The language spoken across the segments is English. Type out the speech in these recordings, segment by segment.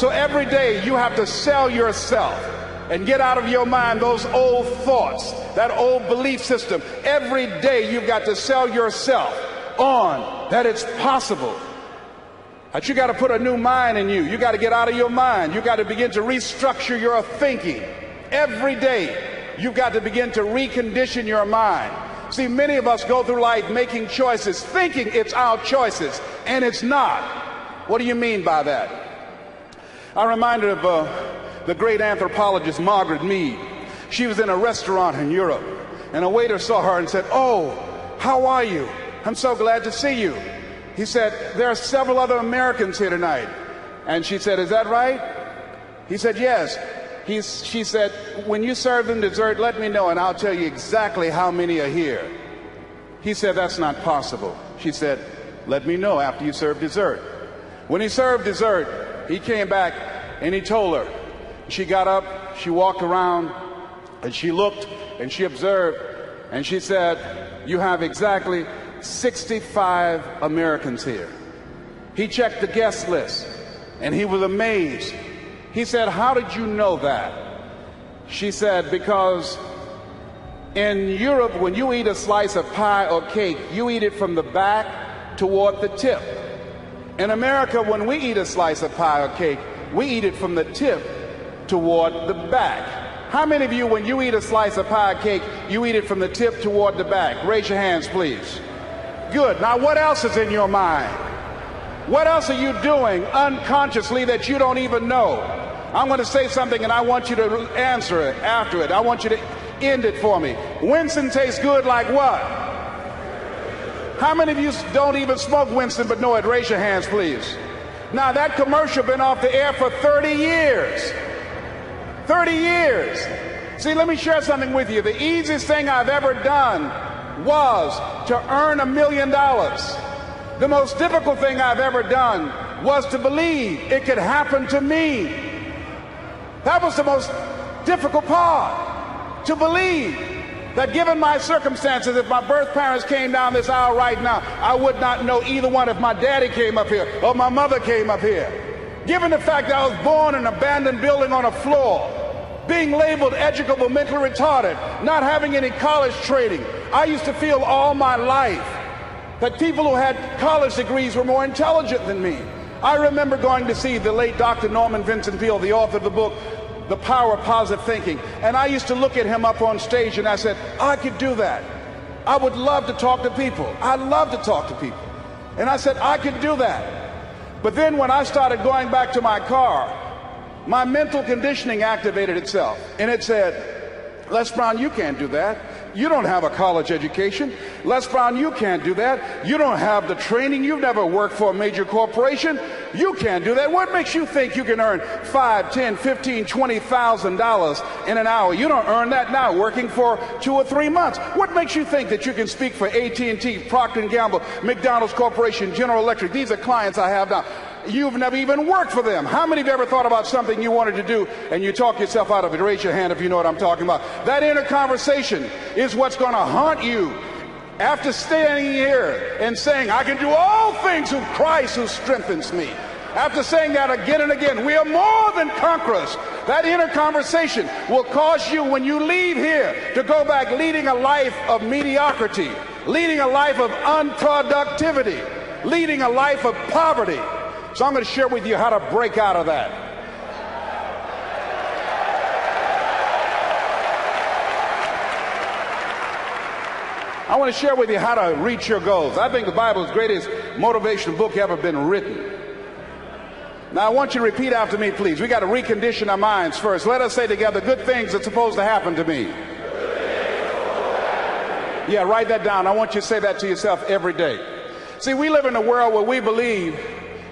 So every day you have to sell yourself and get out of your mind those old thoughts, that old belief system. Every day you've got to sell yourself on that it's possible. That you got to put a new mind in you. You got to get out of your mind. You got to begin to restructure your thinking. Every day you've got to begin to recondition your mind. See, many of us go through life making choices, thinking it's our choices, and it's not. What do you mean by that? I'm reminded of uh, the great anthropologist Margaret Mead. She was in a restaurant in Europe, and a waiter saw her and said, Oh, how are you? I'm so glad to see you. He said, There are several other Americans here tonight. And she said, Is that right? He said, Yes. She said, When you serve them dessert, let me know and I'll tell you exactly how many are here. He said, That's not possible. She said, Let me know after you serve dessert. When he served dessert, he came back and he told her. She got up, she walked around, and she looked and she observed, and she said, You have exactly 65 Americans here. He checked the guest list and he was amazed. He said, How did you know that? She said, Because in Europe, when you eat a slice of pie or cake, you eat it from the back toward the tip. In America, when we eat a slice of pie or cake, we eat it from the tip toward the back. How many of you, when you eat a slice of pie or cake, you eat it from the tip toward the back? Raise your hands, please. Good. Now, what else is in your mind? What else are you doing unconsciously that you don't even know? I'm going to say something and I want you to answer it after it. I want you to end it for me. Winston tastes good like what? How many of you don't even smoke Winston but know it? Raise your hands, please. Now, that commercial been off the air for 30 years. 30 years. See, let me share something with you. The easiest thing I've ever done was to earn a million dollars. The most difficult thing I've ever done was to believe it could happen to me. That was the most difficult part. To believe that given my circumstances, if my birth parents came down this aisle right now, I would not know either one if my daddy came up here or my mother came up here. Given the fact that I was born in an abandoned building on a floor, being labeled educable, mentally retarded, not having any college training, I used to feel all my life that people who had college degrees were more intelligent than me. I remember going to see the late Dr. Norman Vincent Peale, the author of the book, The Power of Positive Thinking. And I used to look at him up on stage and I said, I could do that. I would love to talk to people. I love to talk to people. And I said, I could do that. But then when I started going back to my car, my mental conditioning activated itself. And it said, Les Brown, you can't do that. You don't have a college education. Les Brown, you can't do that. You don't have the training. You've never worked for a major corporation. You can't do that. What makes you think you can earn five, ten, fifteen, twenty thousand dollars in an hour? You don't earn that now working for two or three months. What makes you think that you can speak for AT&T, Procter & Gamble, McDonald's Corporation, General Electric? These are clients I have now. You've never even worked for them. How many you ever thought about something you wanted to do and you talk yourself out of it? Raise your hand if you know what I'm talking about. That inner conversation is what's going to haunt you after standing here and saying, I can do all things through Christ who strengthens me. After saying that again and again, we are more than conquerors. That inner conversation will cause you, when you leave here, to go back leading a life of mediocrity, leading a life of unproductivity, leading a life of poverty. So I'm going to share with you how to break out of that. I want to share with you how to reach your goals. I think the Bible is the greatest motivational book ever been written. Now, I want you to repeat after me, please. We got to recondition our minds first. Let us say together, good things are supposed to happen to me. Yeah, write that down. I want you to say that to yourself every day. See, we live in a world where we believe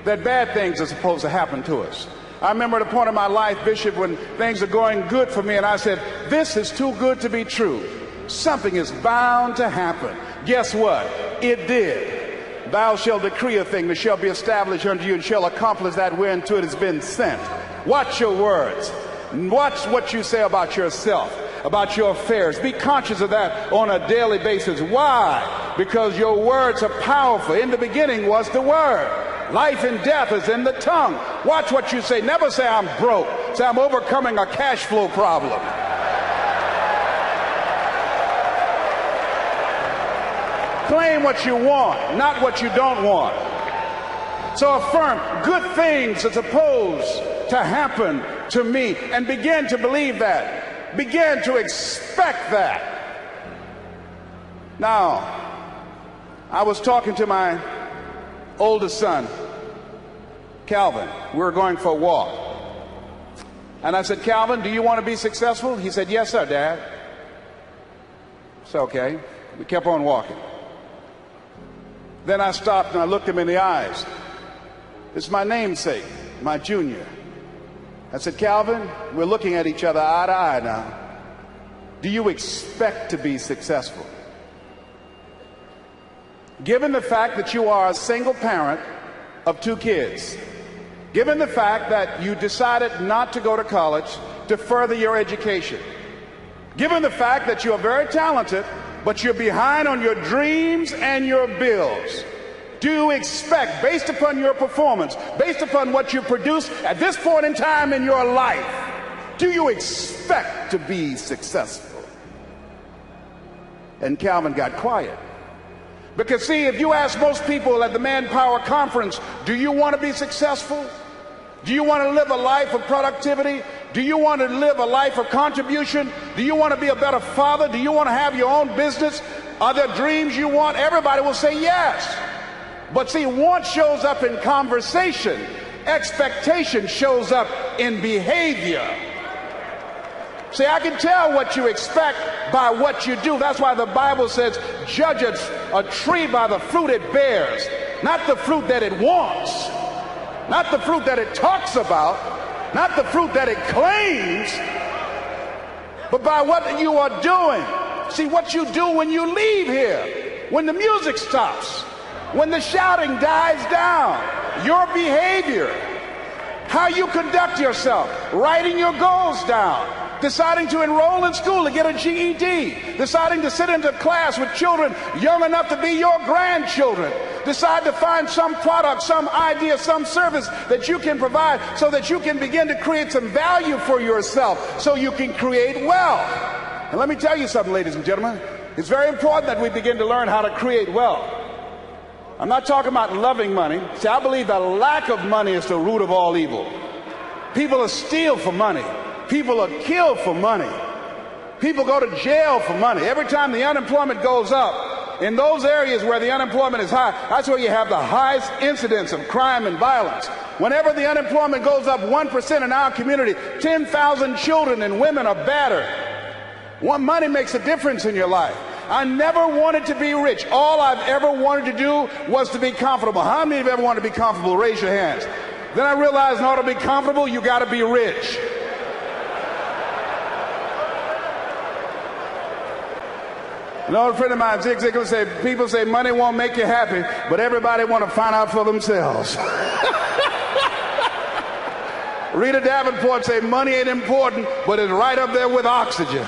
that bad things are supposed to happen to us. I remember at a point in my life, Bishop, when things are going good for me, and I said, This is too good to be true. Something is bound to happen. Guess what? It did. Thou shalt decree a thing that shall be established unto you and shall accomplish that whereunto it has been sent. Watch your words. Watch what you say about yourself, about your affairs. Be conscious of that on a daily basis. Why? Because your words are powerful. In the beginning was the word. Life and death is in the tongue. Watch what you say. Never say I'm broke. Say I'm overcoming a cash flow problem. Claim what you want, not what you don't want. So affirm good things are supposed to happen to me and begin to believe that. Begin to expect that. Now, I was talking to my oldest son, Calvin. We were going for a walk. And I said, Calvin, do you want to be successful? He said, Yes, sir, Dad. So, okay. We kept on walking. Then I stopped and I looked him in the eyes. It's my namesake, my junior. I said, Calvin, we're looking at each other eye to eye now. Do you expect to be successful? Given the fact that you are a single parent of two kids, given the fact that you decided not to go to college to further your education, given the fact that you are very talented, but you're behind on your dreams and your bills, do you expect, based upon your performance, based upon what you produce at this point in time in your life, do you expect to be successful? And Calvin got quiet. Because, see, if you ask most people at the Manpower Conference, do you want to be successful? Do you want to live a life of productivity? Do you want to live a life of contribution? Do you want to be a better father? Do you want to have your own business? Are there dreams you want? Everybody will say yes. But see, want shows up in conversation, expectation shows up in behavior. See, I can tell what you expect by what you do. That's why the Bible says, judge a, a, tree by the fruit it bears, not the fruit that it wants, not the fruit that it talks about, not the fruit that it claims, but by what you are doing. See, what you do when you leave here, when the music stops, when the shouting dies down, your behavior, how you conduct yourself, writing your goals down, deciding to enroll in school to get a GED, deciding to sit into class with children young enough to be your grandchildren, decide to find some product, some idea, some service that you can provide so that you can begin to create some value for yourself so you can create wealth. And let me tell you something, ladies and gentlemen. It's very important that we begin to learn how to create wealth. I'm not talking about loving money. See, I believe that lack of money is the root of all evil. People are steal for money. People are killed for money. People go to jail for money. Every time the unemployment goes up, in those areas where the unemployment is high, that's where you have the highest incidence of crime and violence. Whenever the unemployment goes up 1% in our community, 10,000 children and women are battered. One money makes a difference in your life. I never wanted to be rich. All I've ever wanted to do was to be comfortable. How many of you ever want to be comfortable? Raise your hands. Then I realized in order to be comfortable, you got to be rich. An old friend of mine, Zig Ziglar, said, people say money won't make you happy, but everybody want to find out for themselves. Rita Davenport said money ain't important, but it's right up there with oxygen.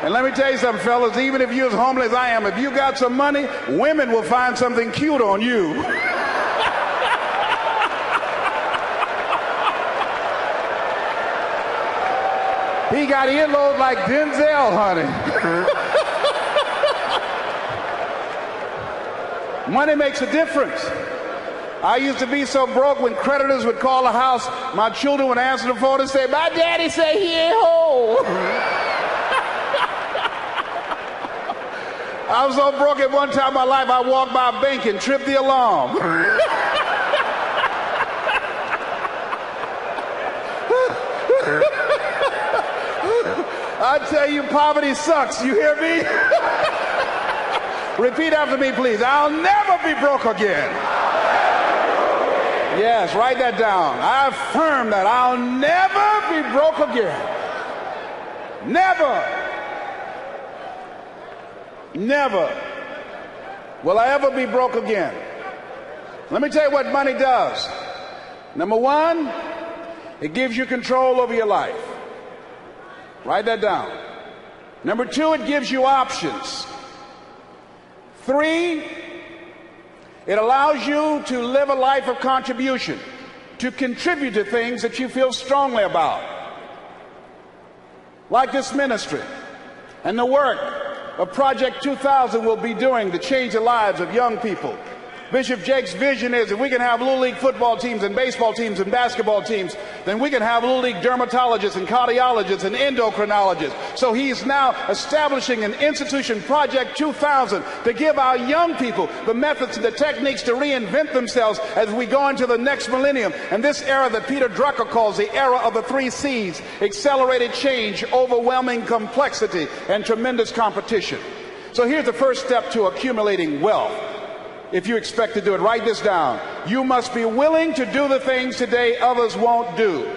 And let me tell you something, fellas, even if you're as homeless as I am, if you got some money, women will find something cute on you. He got earlobes like Denzel, honey. Money makes a difference. I used to be so broke when creditors would call the house, my children would answer the phone and say, My daddy say he ain't home. I was so broke at one time in my life, I walked by a bank and tripped the alarm. I tell you, poverty sucks. You hear me? Repeat after me, please. I'll never be broke again. Yes, write that down. I affirm that I'll never be broke again. Never. Never will I ever be broke again. Let me tell you what money does. Number one, it gives you control over your life. Write that down. Number two, it gives you options. Three, It allows you to live a life of contribution, to contribute to things that you feel strongly about. Like this ministry and the work of Project 2000 will be doing to change the lives of young people Bishop Jakes' vision is if we can have Little League football teams and baseball teams and basketball teams, then we can have Little League dermatologists and cardiologists and endocrinologists. So he's now establishing an institution, Project 2000, to give our young people the methods and the techniques to reinvent themselves as we go into the next millennium. And this era that Peter Drucker calls the era of the three C's accelerated change, overwhelming complexity, and tremendous competition. So here's the first step to accumulating wealth if you expect to do it. Write this down. You must be willing to do the things today others won't do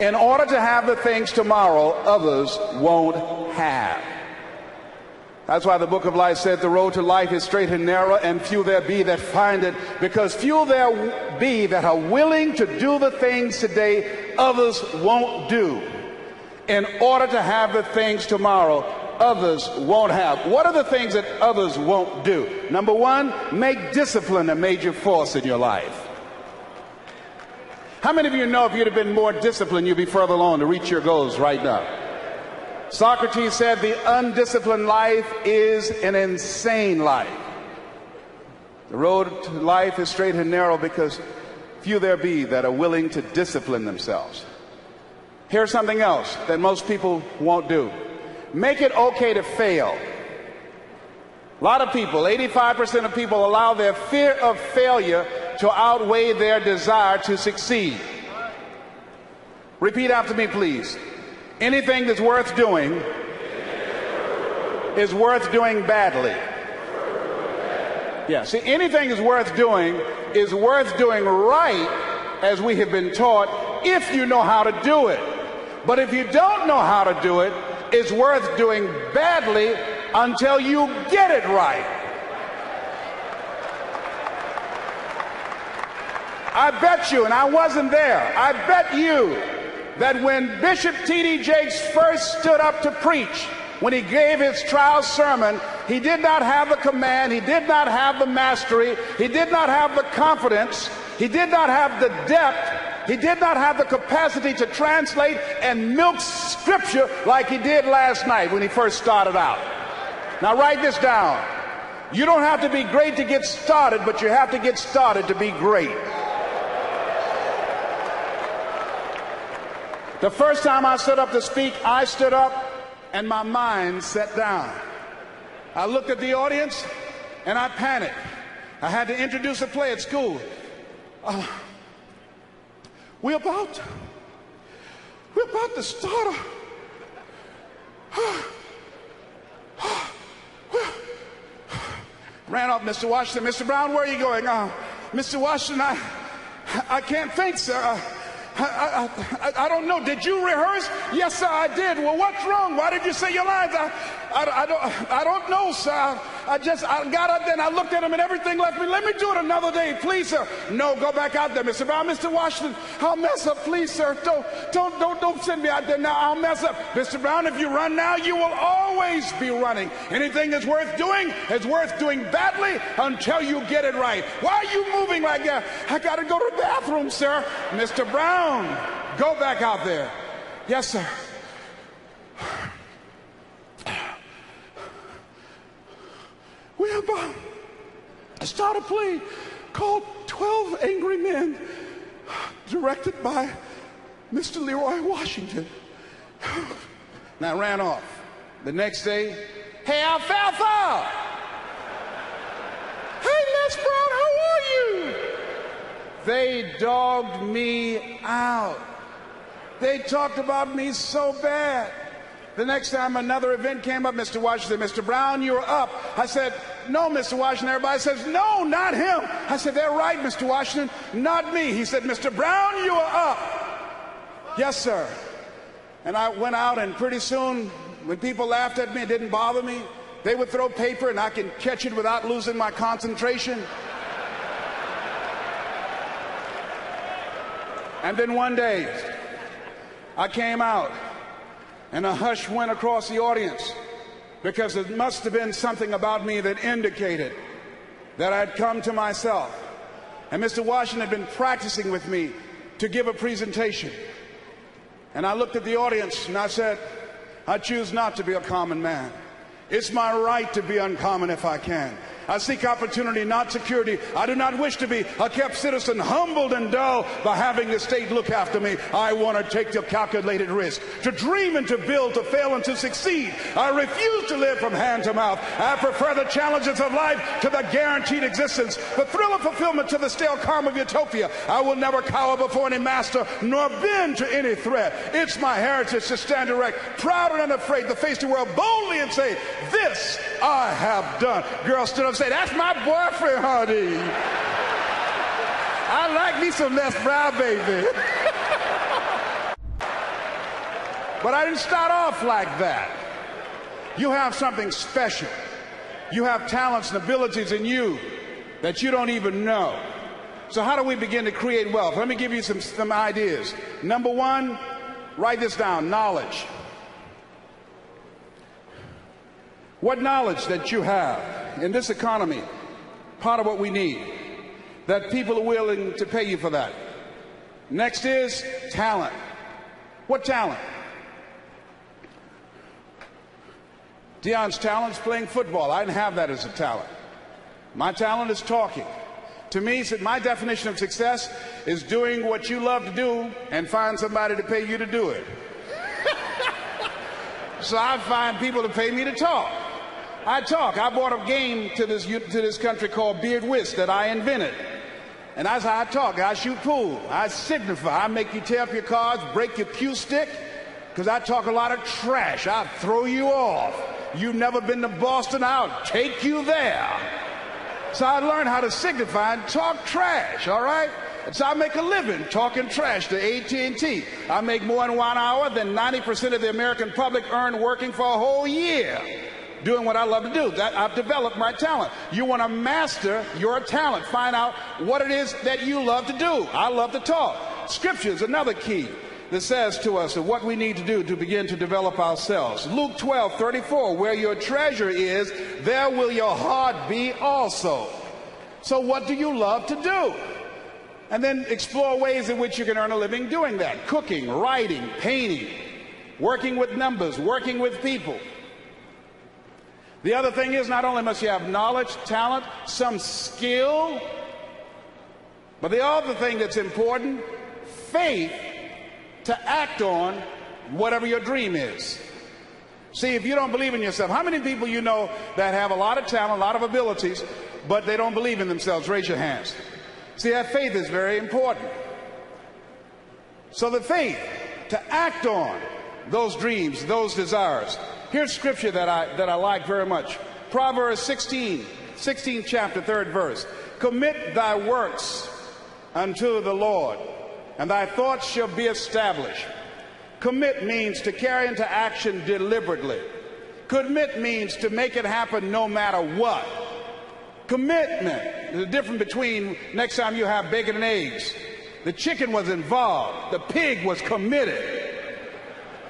in order to have the things tomorrow others won't have. That's why the book of life said the road to life is straight and narrow, and few there be that find it, because few there be that are willing to do the things today others won't do in order to have the things tomorrow others won't have. What are the things that others won't do? Number one, make discipline a major force in your life. How many of you know if you'd have been more disciplined, you'd be further along to reach your goals right now? Socrates said the undisciplined life is an insane life. The road to life is straight and narrow because few there be that are willing to discipline themselves. Here's something else that most people won't do make it okay to fail. A lot of people, 85% of people, allow their fear of failure to outweigh their desire to succeed. Repeat after me, please. Anything that's worth doing is worth doing badly. Yeah, see, anything is worth doing is worth doing right, as we have been taught, if you know how to do it. But if you don't know how to do it, is worth doing badly until you get it right. I bet you, and I wasn't there, I bet you that when Bishop T.D. Jakes first stood up to preach, when he gave his trial sermon, he did not have the command, he did not have the mastery, he did not have the confidence, he did not have the depth he did not have the capacity to translate and milk scripture like he did last night when he first started out. Now, write this down. You don't have to be great to get started, but you have to get started to be great. The first time I stood up to speak, I stood up and my mind sat down. I looked at the audience and I panicked. I had to introduce a play at school. Uh, we're about, we're about to start a, ran off Mr. Washington. Mr. Brown, where are you going? Uh, Mr. Washington, I, I can't think, sir. Uh, I, I, I, don't know. Did you rehearse? Yes, sir, I did. Well, what's wrong? Why did you say your lines? I, I, I, don't, I don't know, sir. I just I got up there and I looked at him and everything left me. Let me do it another day, please, sir. No, go back out there, Mr. Brown. Mr. Washington, I'll mess up, please, sir. Don't, don't, don't, don't send me out there now. I'll mess up. Mr. Brown, if you run now, you will always be running. Anything that's worth doing is worth doing badly until you get it right. Why are you moving like that? I got to go to the bathroom, sir. Mr. Brown, go back out there. Yes, sir. We have uh, started a play called 12 Angry Men, directed by Mr. Leroy Washington. and I ran off. The next day, hey, Alfalfa! Hey, Les Brown, how are you? They dogged me out. They talked about me so bad. The next time another event came up, Mr. Washington, Mr. Brown, you're up. I said, No, Mr. Washington. Everybody says, No, not him. I said, They're right, Mr. Washington, not me. He said, Mr. Brown, you are up. Yes, sir. And I went out, and pretty soon, when people laughed at me, it didn't bother me. They would throw paper, and I could catch it without losing my concentration. And then one day, I came out and a hush went across the audience because it must have been something about me that indicated that I had come to myself. And Mr. Washington had been practicing with me to give a presentation. And I looked at the audience and I said, I choose not to be a common man. It's my right to be uncommon if I can. I seek opportunity, not security. I do not wish to be a kept citizen, humbled and dull by having the state look after me. I want to take the calculated risk, to dream and to build, to fail and to succeed. I refuse to live from hand to mouth. I prefer the challenges of life to the guaranteed existence, the thrill of fulfillment to the stale calm of utopia. I will never cower before any master, nor bend to any threat. It's my heritage to stand erect, proud and unafraid, to face the world boldly and say, This I have done. Girl stood up say, That's my boyfriend, honey. I like me some Les Brown, baby. but I didn't start off like that. You have something special. You have talents and abilities in you that you don't even know. So, how do we begin to create wealth? Let me give you some, some ideas. Number one, write this down knowledge. What knowledge that you have in this economy, part of what we need, that people are willing to pay you for that. Next is talent. What talent? Deion's talent is playing football. I didn't have that as a talent. My talent is talking. To me, my definition of success is doing what you love to do and find somebody to pay you to do it. so I find people to pay me to talk. I talk. I brought a game to this, to this country called Bid Whist that I invented. And that's how I talk. I shoot pool. I signify. I make you tear up your cards, break your cue stick, because I talk a lot of trash. I throw you off. You've never been to Boston, I'll take you there. So I learned how to signify and talk trash, all right? So I make a living talking trash to AT&T. I make more in one hour than 90% of the American public earn working for a whole year doing what I love to do. That I've developed my talent. You want to master your talent. Find out what it is that you love to do. I love to talk. Scripture is another key that says to us that what we need to do to begin to develop ourselves. Luke 12, 34, where your treasure is, there will your heart be also. So what do you love to do? And then explore ways in which you can earn a living doing that. Cooking, writing, painting, working with numbers, working with people. The other thing is not only must you have knowledge, talent, some skill, but the other thing that's important, faith to act on whatever your dream is. See, if you don't believe in yourself, how many people you know that have a lot of talent, a lot of abilities, but they don't believe in themselves? Raise your hands. See, that faith is very important. So the faith to act on those dreams, those desires. Here's scripture that I, that I like very much. Proverbs 16, 16 chapter, third verse. Commit thy works unto the Lord, and thy thoughts shall be established. Commit means to carry into action deliberately. Commit means to make it happen no matter what. Commitment. A difference between next time you have bacon and eggs. The chicken was involved. The pig was committed.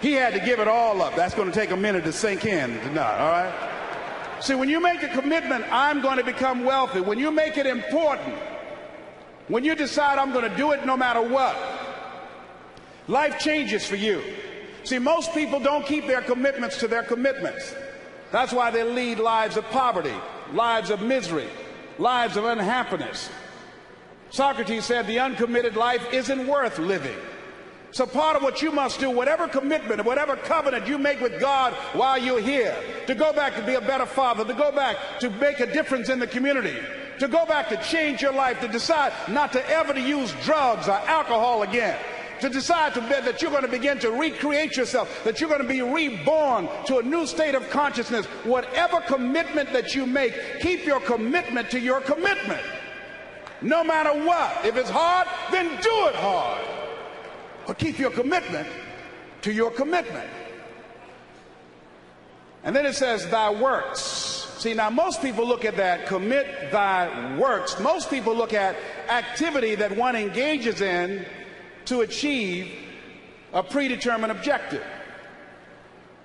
He had to give it all up. That's going to take a minute to sink in tonight, all right? See, when you make a commitment, I'm going to become wealthy, when you make it important, when you decide I'm going to do it no matter what, life changes for you. See, most people don't keep their commitments to their commitments. That's why they lead lives of poverty, lives of misery, lives of unhappiness. Socrates said the uncommitted life isn't worth living. So part of what you must do, whatever commitment, whatever covenant you make with God while you're here, to go back to be a better father, to go back to make a difference in the community, to go back to change your life, to decide not to ever to use drugs or alcohol again, to decide to that you're going to begin to recreate yourself, that you're going to be reborn to a new state of consciousness. Whatever commitment that you make, keep your commitment to your commitment. No matter what. If it's hard, then do it hard but keep your commitment to your commitment. And then it says, thy works. See, now most people look at that, commit thy works. Most people look at activity that one engages in to achieve a predetermined objective.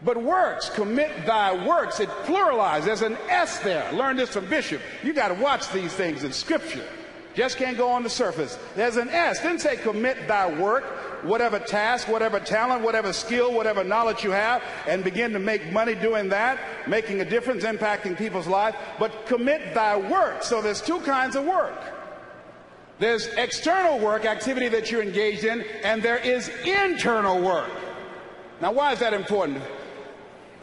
But works, commit thy works, it pluralized. There's an S there. Learn this from Bishop. You got to watch these things in Scripture. Just can't go on the surface. There's an S. Didn't say commit thy work, whatever task, whatever talent, whatever skill, whatever knowledge you have, and begin to make money doing that, making a difference, impacting people's lives. But commit thy work. So there's two kinds of work. There's external work, activity that you're engaged in, and there is internal work. Now, why is that important?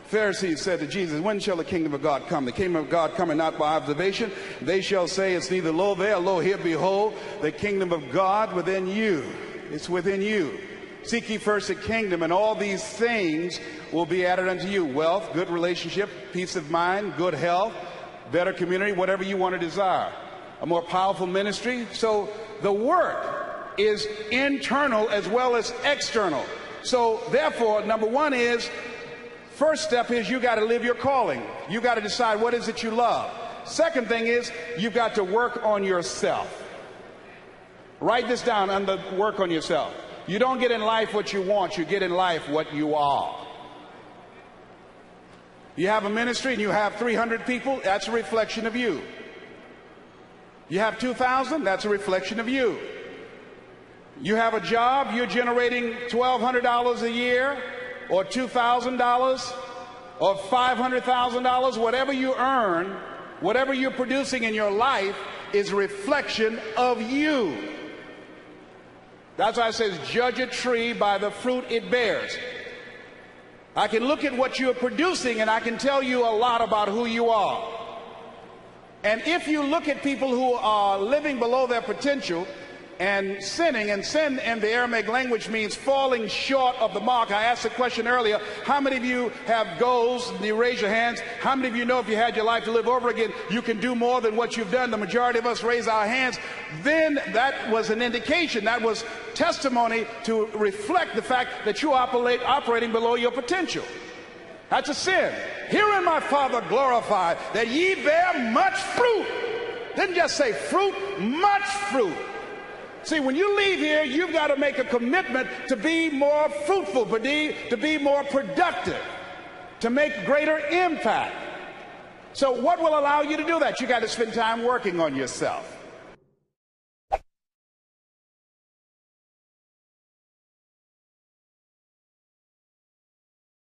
Pharisees said to Jesus, When shall the kingdom of God come? The kingdom of God coming not by observation. They shall say, It's neither lo there, lo here. Behold, the kingdom of God within you. It's within you. Seek ye first the kingdom, and all these things will be added unto you wealth, good relationship, peace of mind, good health, better community, whatever you want to desire. A more powerful ministry. So the work is internal as well as external. So, therefore, number one is First step is you got to live your calling. You got to decide what is it you love. Second thing is you've got to work on yourself. Write this down and work on yourself. You don't get in life what you want, you get in life what you are. You have a ministry and you have 300 people, that's a reflection of you. You have 2,000, that's a reflection of you. You have a job, you're generating $1,200 a year, or $2,000 or $500,000, whatever you earn, whatever you're producing in your life is a reflection of you. That's why it says, judge a tree by the fruit it bears. I can look at what you're producing and I can tell you a lot about who you are. And if you look at people who are living below their potential, and sinning. And sin in the Aramaic language means falling short of the mark. I asked a question earlier. How many of you have goals? You raise your hands. How many of you know if you had your life to live over again, you can do more than what you've done? The majority of us raise our hands. Then that was an indication. That was testimony to reflect the fact that you operate operating below your potential. That's a sin. Herein my Father glorified that ye bear much fruit. Didn't just say fruit, much fruit. See, when you leave here, you've got to make a commitment to be more fruitful, to be, to be more productive, to make greater impact. So, what will allow you to do that? You got to spend time working on yourself.